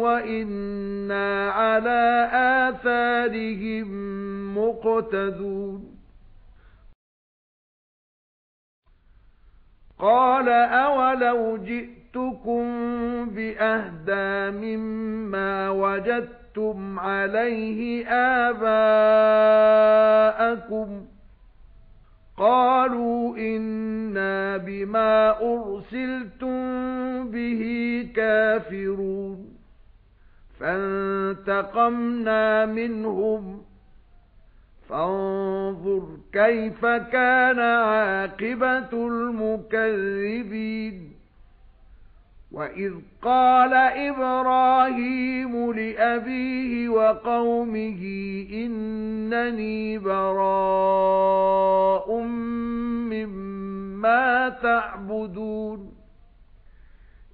وَإِنَّا عَلَى آثَارِهِم مُقْتَدُونَ. قَالَ أَوَلَوْ جِئْتُكُم بِأَهْدَى مِمَّا وَجَدتُّمْ عَلَيْهِ آبَاءَكُمْ. قَالُوا إِنَّا بِمَا أُرْسِلْتُم بِهِ كَافِرُونَ فَانتَقَمْنَا مِنْهُمْ فَانظُرْ كَيْفَ كَانَ عَاقِبَةُ الْمُكَذِّبِينَ وَإِذْ قَالَ إِبْرَاهِيمُ لِأَبِيهِ وَقَوْمِهِ إِنَّنِي بَرَاءٌ مِّمَّا تَعْبُدُونَ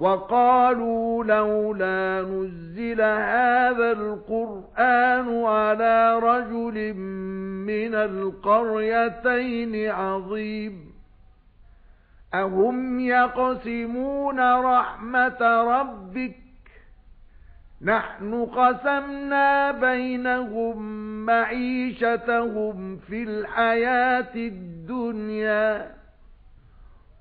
وَقَالُوا لَوْلَا نُزِّلَ هَذَا الْقُرْآنُ عَلَى رَجُلٍ مِنَ الْقَرْيَتَيْنِ عَظِيمٍ. أَهُمْ يَقْسِمُونَ رَحْمَةَ رَبِّكَ؟ نَحْنُ قَسَمْنَا بَيْنَهُم مَّعِيشَتَهُمْ فِي الْحَيَاةِ الدُّنْيَا.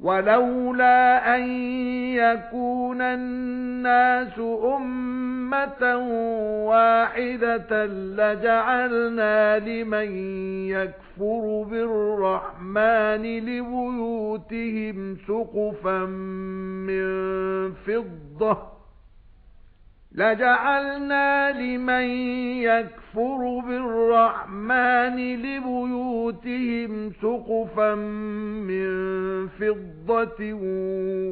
وَلَوْلَا أَن يَكُونَ النَّاسُ أُمَّةً وَاحِدَةً لَّجَعَلْنَا لِمَن يَكْفُرُ بِالرَّحْمَنِ لِبُيُوتِهِمْ سُقُفًا مِّن فِضَّةٍ لَجَعَلْنَا لِمَن يَكْفُرُ بِالرَّحْمَنِ لِبُيُوتِهِمْ سُقُفًا مِّن فِضَّةٍ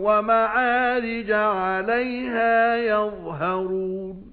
وَمَعَارِجَ عَلَيْهَا يَظْهَرُونَ.